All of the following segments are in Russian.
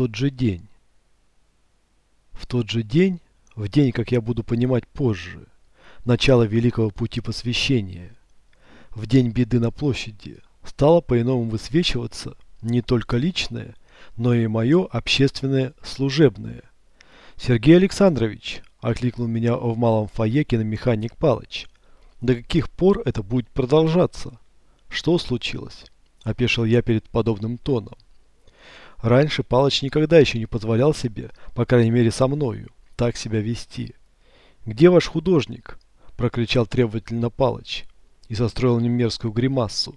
тот же день. В тот же день, в день, как я буду понимать позже, начало великого пути посвящения, в день беды на площади, стало по-иному высвечиваться не только личное, но и мое общественное служебное. Сергей Александрович, окликнул меня в малом фойе киномеханик Палыч. До каких пор это будет продолжаться? Что случилось? Опешил я перед подобным тоном. Раньше Палыч никогда еще не позволял себе, по крайней мере со мною, так себя вести. «Где ваш художник?» – прокричал требовательно Палыч и состроил немерзкую гримассу.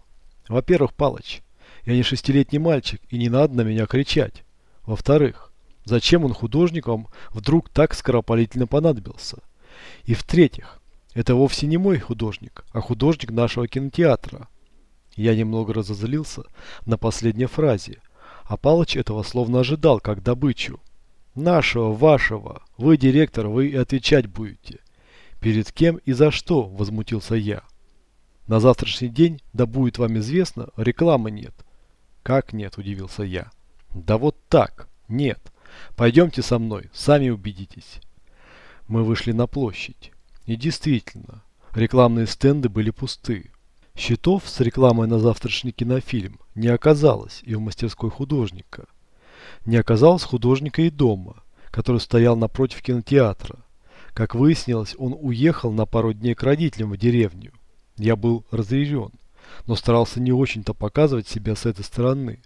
«Во-первых, Палыч, я не шестилетний мальчик, и не надо на меня кричать. Во-вторых, зачем он художником вдруг так скоропалительно понадобился? И в-третьих, это вовсе не мой художник, а художник нашего кинотеатра». Я немного разозлился на последней фразе – а Палыч этого словно ожидал, как добычу. «Нашего, вашего. Вы, директор, вы и отвечать будете». «Перед кем и за что?» – возмутился я. «На завтрашний день, да будет вам известно, рекламы нет». «Как нет?» – удивился я. «Да вот так. Нет. Пойдемте со мной, сами убедитесь». Мы вышли на площадь. И действительно, рекламные стенды были пусты. Щитов с рекламой на завтрашний кинофильм не оказалось и в мастерской художника. Не оказалось художника и дома, который стоял напротив кинотеатра. Как выяснилось, он уехал на пару дней к родителям в деревню. Я был разъярен, но старался не очень-то показывать себя с этой стороны.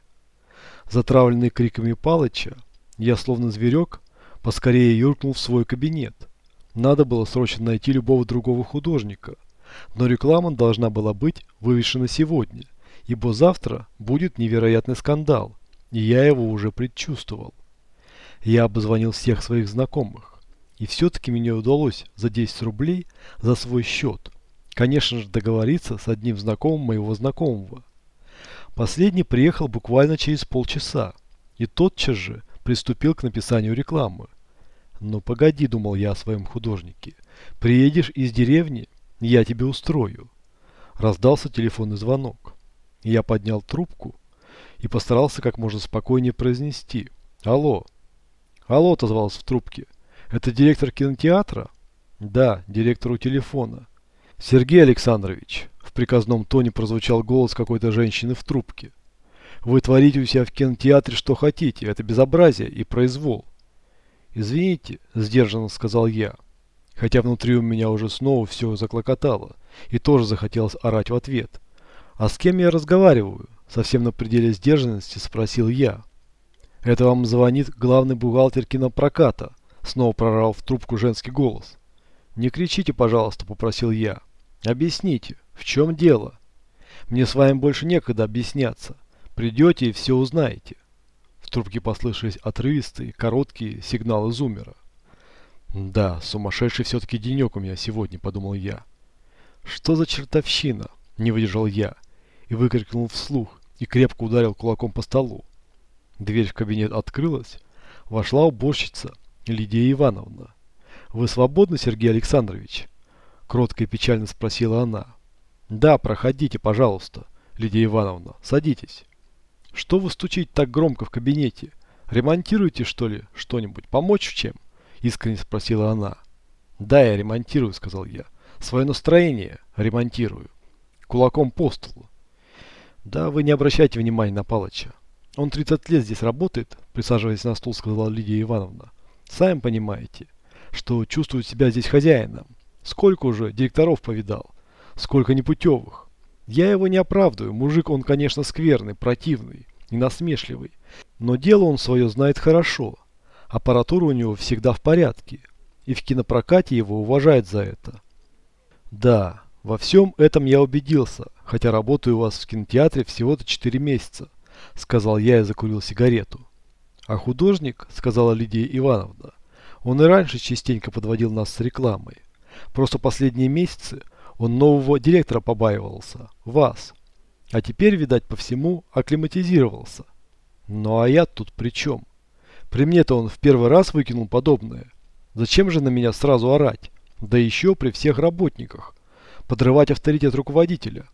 Затравленный криками Палыча, я словно зверек поскорее юркнул в свой кабинет. Надо было срочно найти любого другого художника – но реклама должна была быть вывешена сегодня, ибо завтра будет невероятный скандал, и я его уже предчувствовал. Я обзвонил всех своих знакомых, и все-таки мне удалось за 10 рублей за свой счет, конечно же договориться с одним знакомым моего знакомого. Последний приехал буквально через полчаса, и тотчас же приступил к написанию рекламы. Но погоди, думал я о своем художнике, приедешь из деревни, я тебе устрою!» Раздался телефонный звонок. Я поднял трубку и постарался как можно спокойнее произнести «Алло!» «Алло!» – отозвалась в трубке. «Это директор кинотеатра?» «Да, директор у телефона». «Сергей Александрович!» – в приказном тоне прозвучал голос какой-то женщины в трубке. «Вы творите у себя в кинотеатре что хотите, это безобразие и произвол». «Извините», – сдержанно сказал я хотя внутри у меня уже снова все заклокотало, и тоже захотелось орать в ответ. «А с кем я разговариваю?» – совсем на пределе сдержанности спросил я. «Это вам звонит главный бухгалтер кинопроката», – снова прорвал в трубку женский голос. «Не кричите, пожалуйста», – попросил я. «Объясните, в чем дело? Мне с вами больше некогда объясняться. Придете и все узнаете». В трубке послышались отрывистые, короткие сигналы зумера. «Да, сумасшедший все-таки денек у меня сегодня», — подумал я. «Что за чертовщина?» — не выдержал я и выкрикнул вслух и крепко ударил кулаком по столу. Дверь в кабинет открылась, вошла уборщица Лидия Ивановна. «Вы свободны, Сергей Александрович?» — кротко и печально спросила она. «Да, проходите, пожалуйста, Лидия Ивановна, садитесь». «Что вы стучите так громко в кабинете? Ремонтируете, что ли, что-нибудь? Помочь в чем?» — искренне спросила она. «Да, я ремонтирую», — сказал я. «Свое настроение ремонтирую. Кулаком по столу». «Да, вы не обращайте внимания на Палыча. Он 30 лет здесь работает», — присаживаясь на стул, сказала Лидия Ивановна. «Сами понимаете, что чувствует себя здесь хозяином. Сколько уже директоров повидал, сколько непутевых. Я его не оправдываю. Мужик он, конечно, скверный, противный и насмешливый. Но дело он свое знает хорошо». Аппаратура у него всегда в порядке, и в кинопрокате его уважают за это. Да, во всем этом я убедился, хотя работаю у вас в кинотеатре всего-то 4 месяца, сказал я и закурил сигарету. А художник, сказала Лидия Ивановна, он и раньше частенько подводил нас с рекламой. Просто последние месяцы он нового директора побаивался, вас. А теперь, видать, по всему акклиматизировался. Ну а я тут при чем? При мне-то он в первый раз выкинул подобное. Зачем же на меня сразу орать? Да еще при всех работниках. Подрывать авторитет руководителя.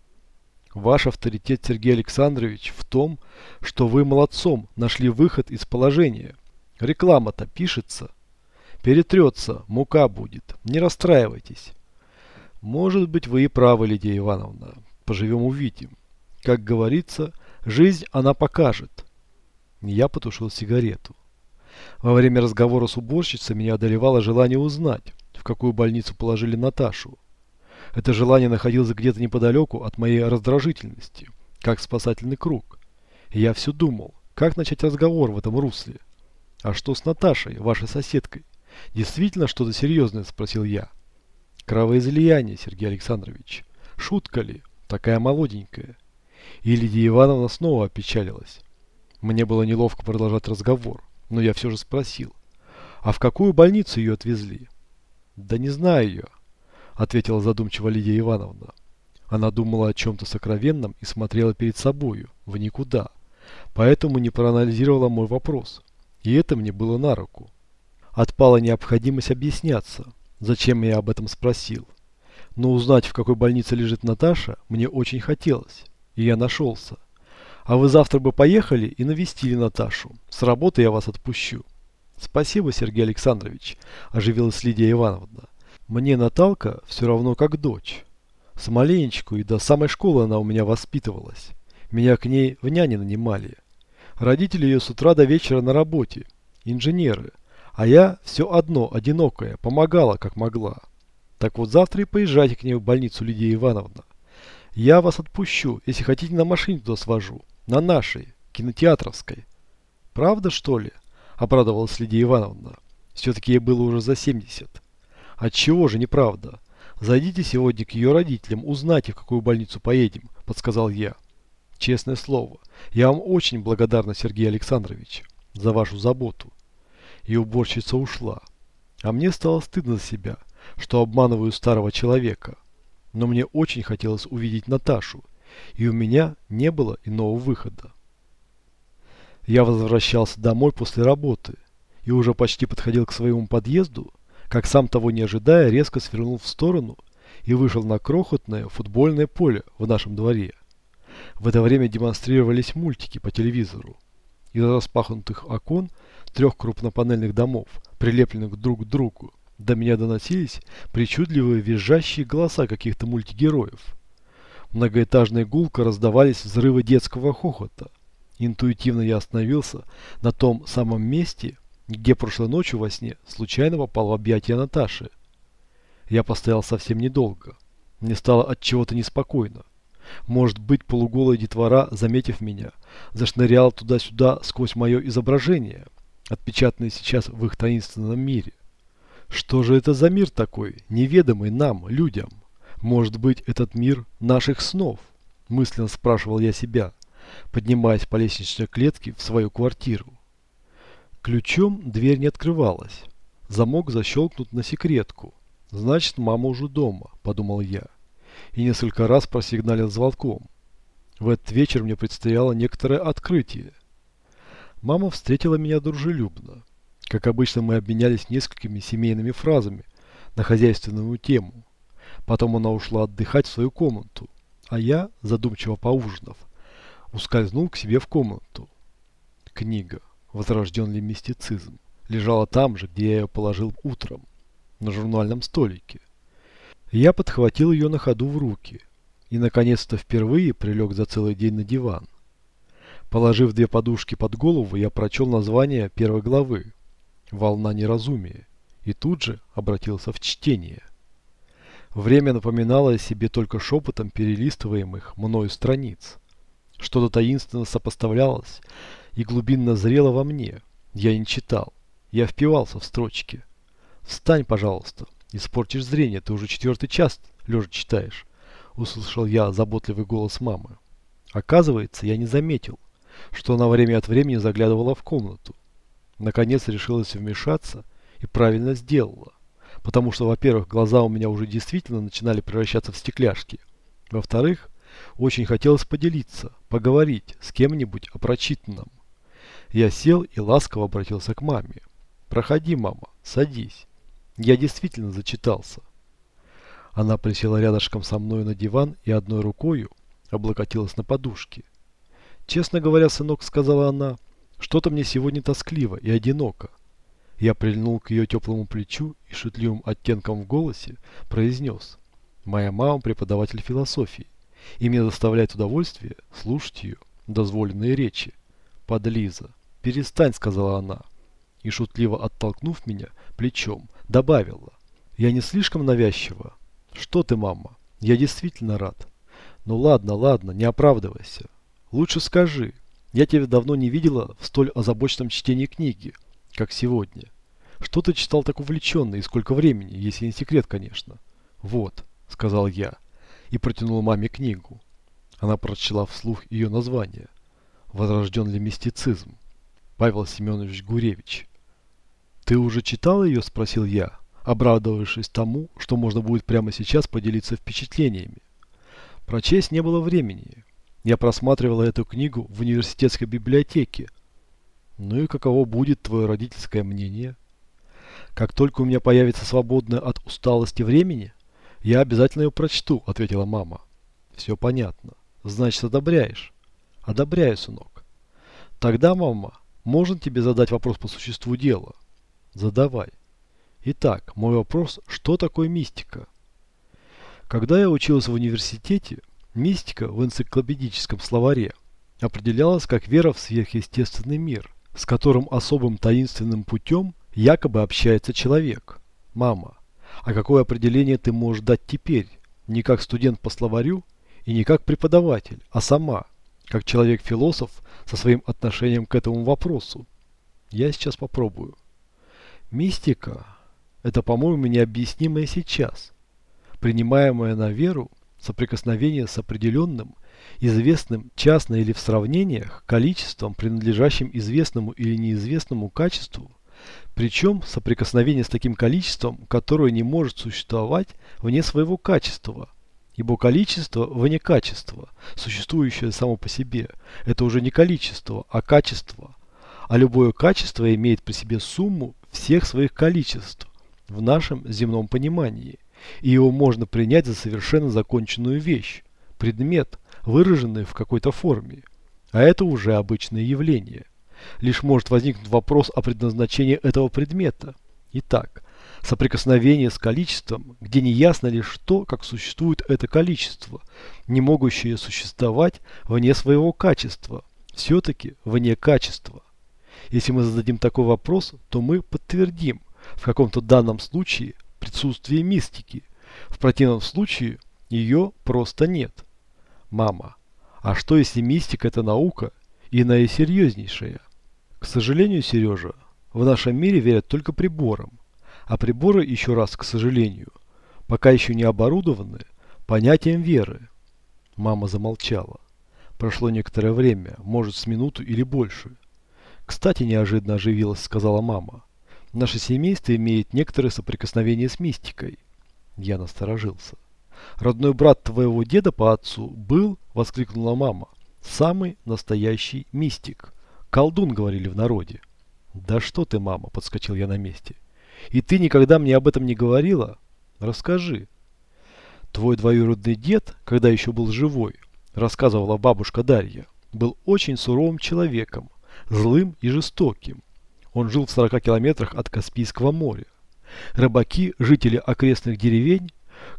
Ваш авторитет, Сергей Александрович, в том, что вы молодцом нашли выход из положения. Реклама-то пишется. Перетрется, мука будет. Не расстраивайтесь. Может быть, вы и правы, Лидия Ивановна. Поживем увидим. Как говорится, жизнь она покажет. Я потушил сигарету. Во время разговора с уборщицей меня одолевало желание узнать, в какую больницу положили Наташу. Это желание находилось где-то неподалеку от моей раздражительности, как спасательный круг. И я все думал, как начать разговор в этом русле. «А что с Наташей, вашей соседкой? Действительно что-то серьезное?» – спросил я. «Кровоизлияние, Сергей Александрович. Шутка ли? Такая молоденькая». И Лидия Ивановна снова опечалилась. Мне было неловко продолжать разговор но я все же спросил. «А в какую больницу ее отвезли?» «Да не знаю ее», — ответила задумчиво Лидия Ивановна. Она думала о чем-то сокровенном и смотрела перед собою, в никуда. Поэтому не проанализировала мой вопрос. И это мне было на руку. Отпала необходимость объясняться, зачем я об этом спросил. Но узнать, в какой больнице лежит Наташа, мне очень хотелось. И я нашелся. А вы завтра бы поехали и навестили Наташу. С работы я вас отпущу. Спасибо, Сергей Александрович, оживилась Лидия Ивановна. Мне Наталка все равно как дочь. С маленечку и до самой школы она у меня воспитывалась. Меня к ней в няне нанимали. Родители ее с утра до вечера на работе. Инженеры. А я все одно, одинокая, помогала как могла. Так вот завтра и поезжайте к ней в больницу, Лидия Ивановна. Я вас отпущу, если хотите на машине туда свожу на нашей, кинотеатровской. Правда, что ли? Обрадовалась Лидия Ивановна. Все-таки ей было уже за 70. Отчего же неправда? Зайдите сегодня к ее родителям, узнайте, в какую больницу поедем, подсказал я. Честное слово, я вам очень благодарна, Сергей Александрович, за вашу заботу. И уборщица ушла. А мне стало стыдно за себя, что обманываю старого человека. Но мне очень хотелось увидеть Наташу, и у меня не было иного выхода. Я возвращался домой после работы и уже почти подходил к своему подъезду, как сам того не ожидая, резко свернул в сторону и вышел на крохотное футбольное поле в нашем дворе. В это время демонстрировались мультики по телевизору. Из распахнутых окон трех крупнопанельных домов, прилепленных друг к другу, до меня доносились причудливые визжащие голоса каких-то мультигероев. Многоэтажный гулко раздавались взрывы детского хохота. Интуитивно я остановился на том самом месте, где прошлой ночью во сне случайно попал в объятия Наташи. Я постоял совсем недолго. Мне стало от чего-то неспокойно. Может быть, полуголая детвора, заметив меня, зашныряла туда-сюда сквозь мое изображение, отпечатанное сейчас в их таинственном мире. Что же это за мир такой, неведомый нам, людям? Может быть, этот мир наших снов? Мысленно спрашивал я себя, поднимаясь по лестничной клетке в свою квартиру. Ключом дверь не открывалась. Замок защелкнут на секретку. Значит, мама уже дома, подумал я. И несколько раз просигналил звонком. В этот вечер мне предстояло некоторое открытие. Мама встретила меня дружелюбно. Как обычно, мы обменялись несколькими семейными фразами на хозяйственную тему – Потом она ушла отдыхать в свою комнату, а я, задумчиво поужинав, ускользнул к себе в комнату. Книга «Возрожден ли мистицизм» лежала там же, где я ее положил утром, на журнальном столике. Я подхватил ее на ходу в руки и, наконец-то, впервые прилег за целый день на диван. Положив две подушки под голову, я прочел название первой главы «Волна неразумия» и тут же обратился в чтение – Время напоминало о себе только шепотом перелистываемых мною страниц. Что-то таинственно сопоставлялось и глубинно зрело во мне. Я не читал. Я впивался в строчки. «Встань, пожалуйста. Испортишь зрение. Ты уже четвертый час лежа читаешь», — услышал я заботливый голос мамы. Оказывается, я не заметил, что она время от времени заглядывала в комнату. Наконец решилась вмешаться и правильно сделала потому что, во-первых, глаза у меня уже действительно начинали превращаться в стекляшки. Во-вторых, очень хотелось поделиться, поговорить с кем-нибудь о прочитанном. Я сел и ласково обратился к маме. «Проходи, мама, садись». Я действительно зачитался. Она присела рядышком со мною на диван и одной рукою облокотилась на подушке. «Честно говоря, сынок, — сказала она, — что-то мне сегодня тоскливо и одиноко. Я прильнул к ее теплому плечу и шутливым оттенком в голосе произнес «Моя мама преподаватель философии, и мне доставляет удовольствие слушать ее дозволенные речи». «Подлиза, перестань», — сказала она, и шутливо оттолкнув меня плечом, добавила «Я не слишком навязчива? Что ты, мама? Я действительно рад». «Ну ладно, ладно, не оправдывайся. Лучше скажи, я тебя давно не видела в столь озабоченном чтении книги». Как сегодня. Что ты читал так увлеченно и сколько времени, если не секрет, конечно? Вот, сказал я и протянул маме книгу. Она прочла вслух ее название. Возрожден ли мистицизм? Павел Семенович Гуревич. Ты уже читал ее? Спросил я, обрадовавшись тому, что можно будет прямо сейчас поделиться впечатлениями. Прочесть не было времени. Я просматривала эту книгу в университетской библиотеке, ну и каково будет твое родительское мнение? Как только у меня появится свободное от усталости времени, я обязательно ее прочту, ответила мама. Все понятно. Значит, одобряешь? Одобряю, сынок. Тогда, мама, можно тебе задать вопрос по существу дела? Задавай. Итак, мой вопрос, что такое мистика? Когда я училась в университете, мистика в энциклопедическом словаре определялась как вера в сверхъестественный мир – с которым особым таинственным путем якобы общается человек. Мама, а какое определение ты можешь дать теперь? Не как студент по словарю и не как преподаватель, а сама, как человек-философ со своим отношением к этому вопросу. Я сейчас попробую. Мистика – это, по-моему, необъяснимое сейчас, принимаемое на веру – Соприкосновение с определенным, известным частно или в сравнениях, количеством, принадлежащим известному или неизвестному качеству, причем соприкосновение с таким количеством, которое не может существовать вне своего качества, ибо количество вне качества, существующее само по себе, это уже не количество, а качество, а любое качество имеет при себе сумму всех своих количеств в нашем земном понимании и его можно принять за совершенно законченную вещь, предмет, выраженный в какой-то форме. А это уже обычное явление. Лишь может возникнуть вопрос о предназначении этого предмета. Итак, соприкосновение с количеством, где неясно лишь то, как существует это количество, не могущее существовать вне своего качества, все-таки вне качества. Если мы зададим такой вопрос, то мы подтвердим, в каком-то данном случае присутствии мистики. В противном случае ее просто нет. Мама, а что если мистика – это наука и наисерьезнейшая? К сожалению, Сережа, в нашем мире верят только приборам. А приборы, еще раз, к сожалению, пока еще не оборудованы понятием веры. Мама замолчала. Прошло некоторое время, может с минуту или больше. «Кстати, неожиданно оживилась», — сказала мама. Наше семейство имеет некоторые соприкосновения с мистикой. Я насторожился. Родной брат твоего деда по отцу был, воскликнула мама, самый настоящий мистик. Колдун, говорили в народе. Да что ты, мама, подскочил я на месте. И ты никогда мне об этом не говорила? Расскажи. Твой двоюродный дед, когда еще был живой, рассказывала бабушка Дарья, был очень суровым человеком, злым и жестоким. Он жил в 40 километрах от Каспийского моря. Рыбаки, жители окрестных деревень,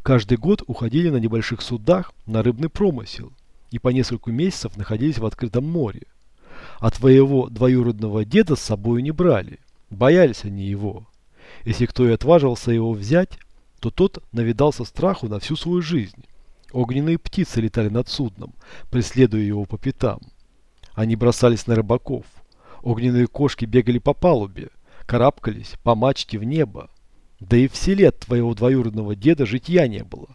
каждый год уходили на небольших судах на рыбный промысел и по несколько месяцев находились в открытом море. А твоего двоюродного деда с собой не брали, боялись они его. Если кто и отваживался его взять, то тот навидался страху на всю свою жизнь. Огненные птицы летали над судном, преследуя его по пятам. Они бросались на рыбаков – Огненные кошки бегали по палубе, карабкались по мачте в небо. Да и все лет твоего двоюродного деда житья не было.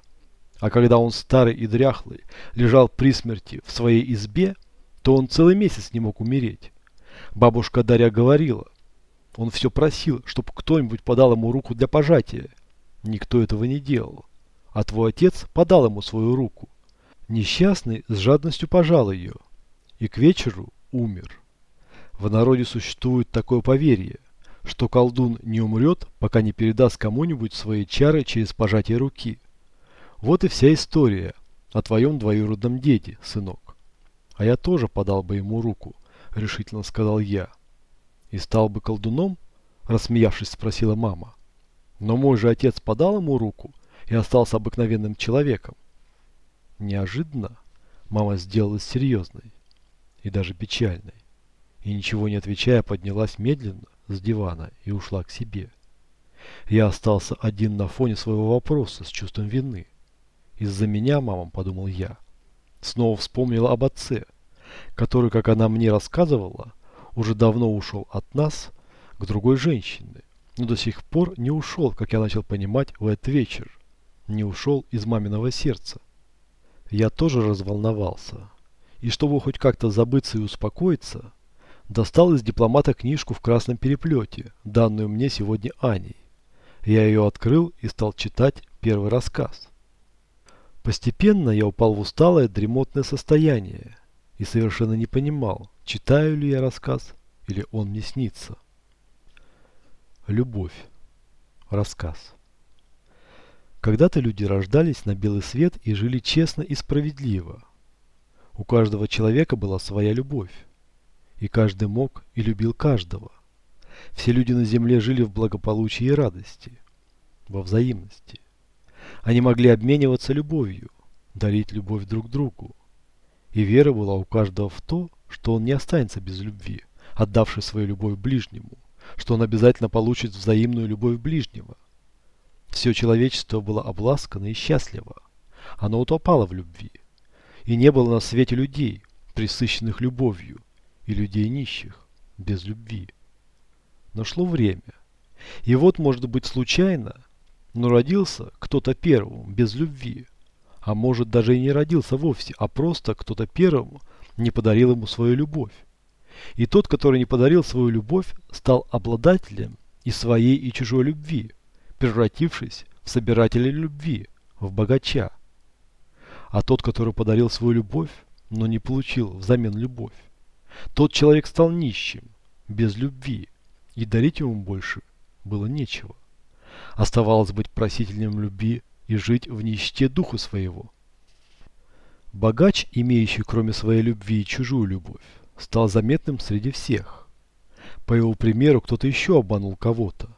А когда он старый и дряхлый лежал при смерти в своей избе, то он целый месяц не мог умереть. Бабушка Дарья говорила. Он все просил, чтобы кто-нибудь подал ему руку для пожатия. Никто этого не делал. А твой отец подал ему свою руку. Несчастный с жадностью пожал ее. И к вечеру умер. В народе существует такое поверье, что колдун не умрет, пока не передаст кому-нибудь свои чары через пожатие руки. Вот и вся история о твоем двоюродном деде, сынок. А я тоже подал бы ему руку, решительно сказал я. И стал бы колдуном? Рассмеявшись, спросила мама. Но мой же отец подал ему руку и остался обыкновенным человеком. Неожиданно мама сделалась серьезной и даже печальной и, ничего не отвечая, поднялась медленно с дивана и ушла к себе. Я остался один на фоне своего вопроса с чувством вины. «Из-за меня, мама», — подумал я. Снова вспомнила об отце, который, как она мне рассказывала, уже давно ушел от нас к другой женщине, но до сих пор не ушел, как я начал понимать в этот вечер, не ушел из маминого сердца. Я тоже разволновался, и чтобы хоть как-то забыться и успокоиться, достал из дипломата книжку в красном переплете, данную мне сегодня Аней. Я ее открыл и стал читать первый рассказ. Постепенно я упал в усталое дремотное состояние и совершенно не понимал, читаю ли я рассказ или он мне снится. Любовь. Рассказ. Когда-то люди рождались на белый свет и жили честно и справедливо. У каждого человека была своя любовь и каждый мог и любил каждого. Все люди на земле жили в благополучии и радости, во взаимности. Они могли обмениваться любовью, дарить любовь друг другу. И вера была у каждого в то, что он не останется без любви, отдавший свою любовь ближнему, что он обязательно получит взаимную любовь ближнего. Все человечество было обласкано и счастливо. Оно утопало в любви. И не было на свете людей, присыщенных любовью, и людей нищих, без любви. Нашло время. И вот, может быть, случайно, но родился кто-то первым, без любви. А может, даже и не родился вовсе, а просто кто-то первому не подарил ему свою любовь. И тот, который не подарил свою любовь, стал обладателем и своей, и чужой любви, превратившись в собирателя любви, в богача. А тот, который подарил свою любовь, но не получил взамен любовь, тот человек стал нищим, без любви, и дарить ему больше было нечего. Оставалось быть просительным любви и жить в нищете духа своего. Богач, имеющий кроме своей любви и чужую любовь, стал заметным среди всех. По его примеру кто-то еще обманул кого-то,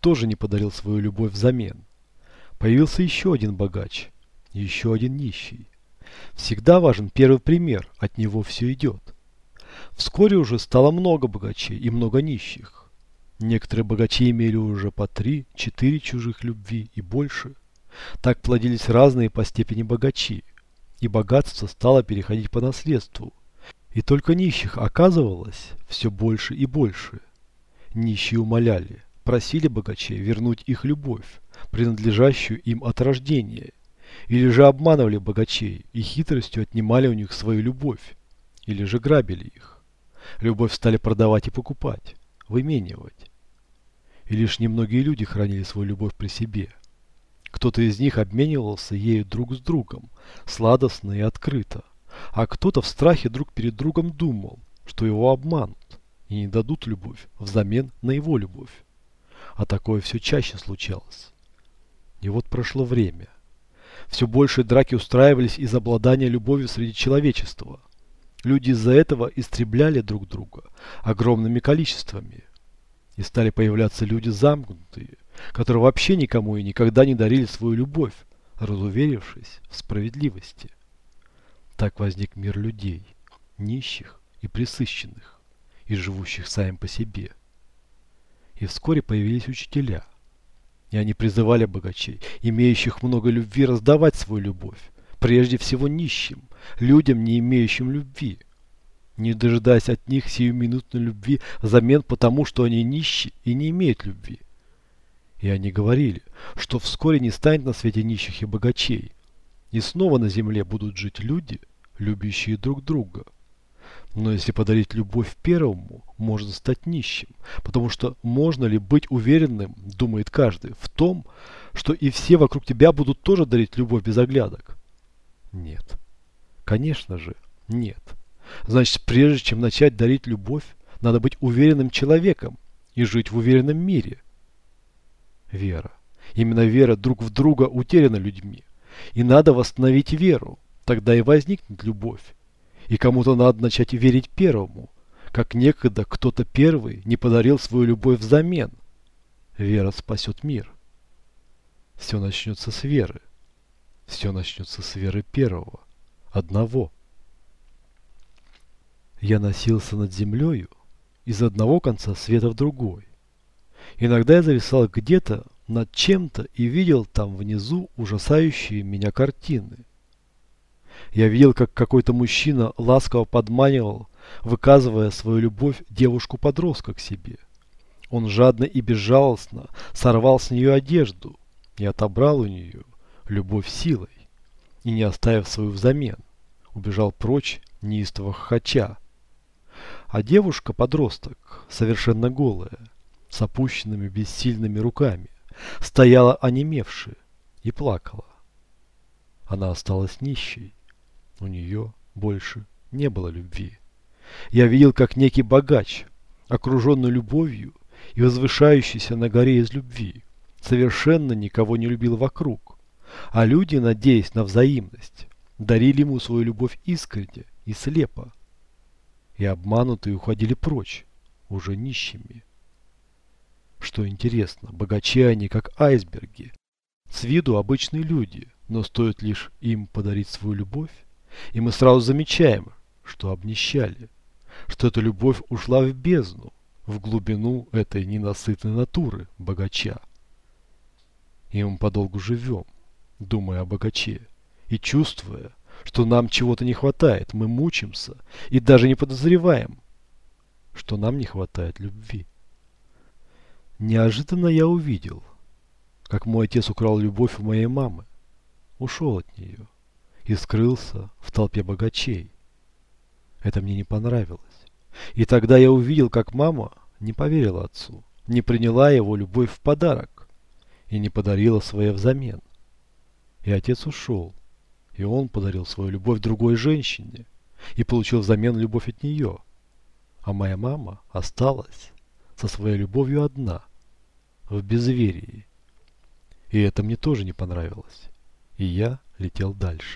тоже не подарил свою любовь взамен. Появился еще один богач, еще один нищий. Всегда важен первый пример, от него все идет. Вскоре уже стало много богачей и много нищих. Некоторые богачи имели уже по три, четыре чужих любви и больше. Так плодились разные по степени богачи, и богатство стало переходить по наследству. И только нищих оказывалось все больше и больше. Нищие умоляли, просили богачей вернуть их любовь, принадлежащую им от рождения, или же обманывали богачей и хитростью отнимали у них свою любовь, или же грабили их. Любовь стали продавать и покупать, выменивать. И лишь немногие люди хранили свою любовь при себе. Кто-то из них обменивался ею друг с другом, сладостно и открыто. А кто-то в страхе друг перед другом думал, что его обманут и не дадут любовь взамен на его любовь. А такое все чаще случалось. И вот прошло время. Все больше драки устраивались из обладания любовью среди человечества. Люди из-за этого истребляли друг друга огромными количествами. И стали появляться люди замкнутые, которые вообще никому и никогда не дарили свою любовь, разуверившись в справедливости. Так возник мир людей, нищих и присыщенных, и живущих сами по себе. И вскоре появились учителя. И они призывали богачей, имеющих много любви, раздавать свою любовь, прежде всего нищим, Людям, не имеющим любви. Не дожидаясь от них сиюминутной любви взамен потому, что они нищи и не имеют любви. И они говорили, что вскоре не станет на свете нищих и богачей. И снова на земле будут жить люди, любящие друг друга. Но если подарить любовь первому, можно стать нищим. Потому что можно ли быть уверенным, думает каждый, в том, что и все вокруг тебя будут тоже дарить любовь без оглядок? Нет. Конечно же, нет. Значит, прежде чем начать дарить любовь, надо быть уверенным человеком и жить в уверенном мире. Вера. Именно вера друг в друга утеряна людьми. И надо восстановить веру. Тогда и возникнет любовь. И кому-то надо начать верить первому. Как некогда кто-то первый не подарил свою любовь взамен. Вера спасет мир. Все начнется с веры. Все начнется с веры первого одного. Я носился над землею из одного конца света в другой. Иногда я зависал где-то над чем-то и видел там внизу ужасающие меня картины. Я видел, как какой-то мужчина ласково подманивал, выказывая свою любовь девушку-подростка к себе. Он жадно и безжалостно сорвал с нее одежду и отобрал у нее любовь силой, и не оставив свою взамен убежал прочь неистово хохоча. А девушка-подросток, совершенно голая, с опущенными бессильными руками, стояла онемевшая и плакала. Она осталась нищей. У нее больше не было любви. Я видел, как некий богач, окруженный любовью и возвышающийся на горе из любви, совершенно никого не любил вокруг, а люди, надеясь на взаимность, дарили ему свою любовь искренне и слепо, и обманутые уходили прочь, уже нищими. Что интересно, богачи они как айсберги, с виду обычные люди, но стоит лишь им подарить свою любовь, и мы сразу замечаем, что обнищали, что эта любовь ушла в бездну, в глубину этой ненасытной натуры богача. И мы подолгу живем, думая о богаче. И чувствуя, что нам чего-то не хватает, мы мучимся и даже не подозреваем, что нам не хватает любви. Неожиданно я увидел, как мой отец украл любовь у моей мамы, ушел от нее и скрылся в толпе богачей. Это мне не понравилось. И тогда я увидел, как мама не поверила отцу, не приняла его любовь в подарок и не подарила свое взамен. И отец ушел и он подарил свою любовь другой женщине и получил взамен любовь от нее. А моя мама осталась со своей любовью одна, в безверии. И это мне тоже не понравилось. И я летел дальше.